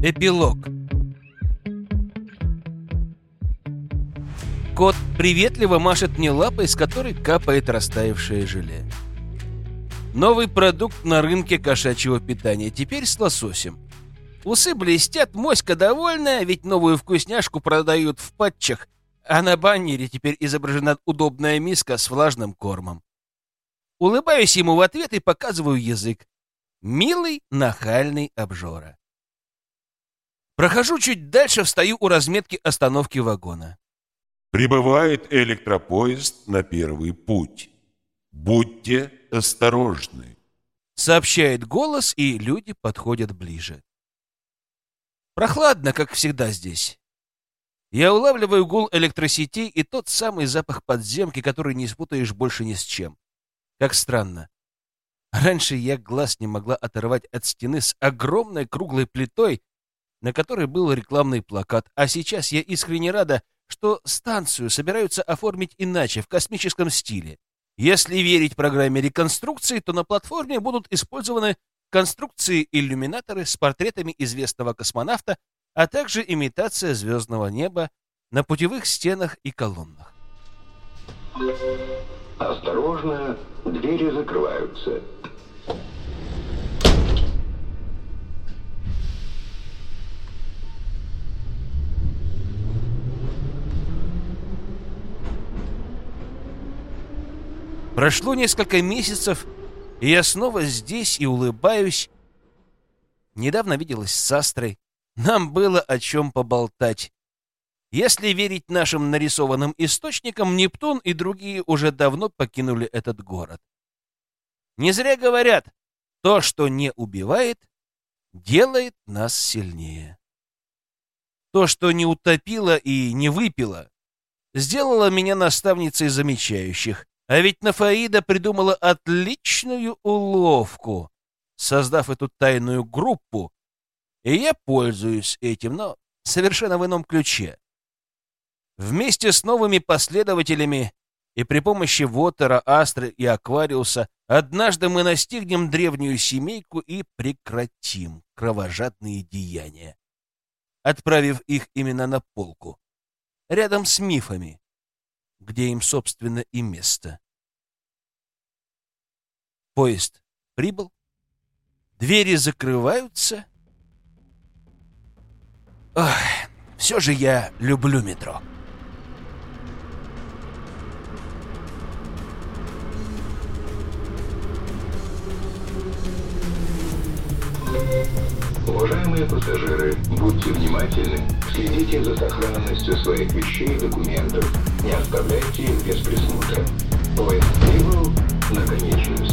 Эпилог Кот приветливо машет мне лапой, с которой капает растаявшее желе. Новый продукт на рынке кошачьего питания, теперь с лососем. Усы блестят, моська довольная, ведь новую вкусняшку продают в патчах, а на баннере теперь изображена удобная миска с влажным кормом. Улыбаюсь ему в ответ и показываю язык. Милый, нахальный обжора. Прохожу чуть дальше, встаю у разметки остановки вагона. Прибывает электропоезд на первый путь. Будьте осторожны. Сообщает голос, и люди подходят ближе. Прохладно, как всегда здесь. Я улавливаю гул электросетей и тот самый запах подземки, который не спутаешь больше ни с чем. Как странно. Раньше я глаз не могла оторвать от стены с огромной круглой плитой, на которой был рекламный плакат, а сейчас я искренне рада, что станцию собираются оформить иначе, в космическом стиле. Если верить программе реконструкции, то на платформе будут использованы конструкции-иллюминаторы с портретами известного космонавта, а также имитация звездного неба на путевых стенах и колоннах. Осторожно, двери закрываются. Прошло несколько месяцев, и я снова здесь и улыбаюсь. Недавно виделась с Астрой. Нам было о чем поболтать. Если верить нашим нарисованным источникам, Нептун и другие уже давно покинули этот город. Не зря говорят, то, что не убивает, делает нас сильнее. То, что не утопило и не выпило, сделало меня наставницей замечающих, а ведь Нафаида придумала отличную уловку, создав эту тайную группу, и я пользуюсь этим, но совершенно в ином ключе. Вместе с новыми последователями и при помощи Вотера, Астры и Аквариуса однажды мы настигнем древнюю семейку и прекратим кровожадные деяния, отправив их именно на полку, рядом с мифами, где им, собственно, и место. Поезд прибыл, двери закрываются. Ох, все же я люблю метро. Уважаемые пассажиры, будьте внимательны, следите за сохранностью своих вещей и документов, не оставляйте их без присмотра. Westable наконечность.